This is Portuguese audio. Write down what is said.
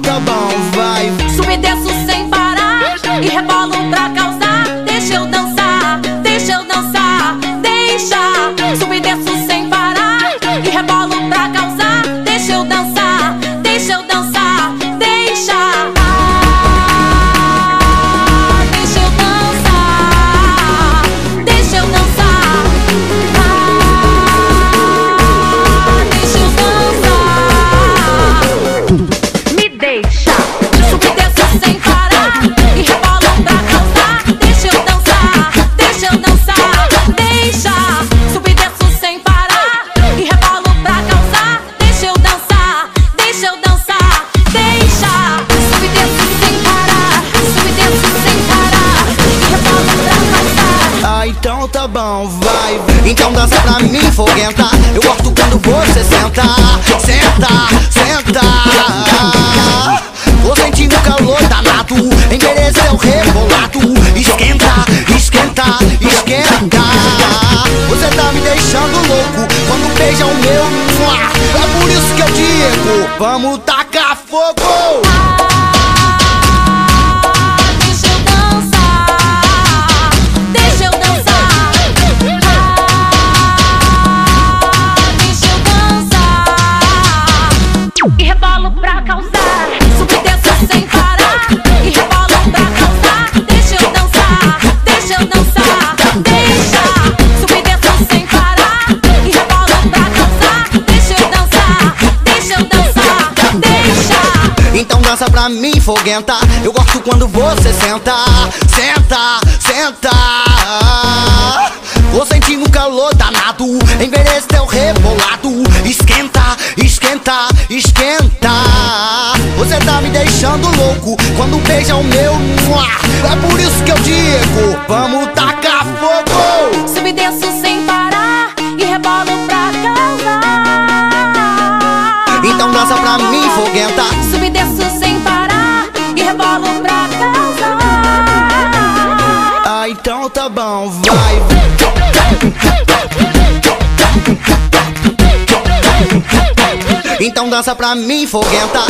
bom, bom, vai. Subir desço sem parar e rebolo pra cá. Então dança pra mim, foguenta. Eu gosto quando você senta, senta, senta. Tô sentindo calor danado, envelheceu rebolado. Esquenta, esquenta, esquenta. Você tá me deixando louco quando beija o meu. É por isso que eu digo: vamos tacar fogo. Dança pra mim, foguenta. Eu gosto quando você senta, senta, senta. Tô sentindo calor danado, envelheceu rebolado. Esquenta, esquenta, esquenta. Você tá me deixando louco quando beija o meu. É por isso que eu digo: vamos tacar fogo. Subo e desço sem parar e rebolo pra causar. Então dança pra mim, foguenta. Rebolo pra causar. Ah, então tá bom, vai. Então dança pra mim, foguenta.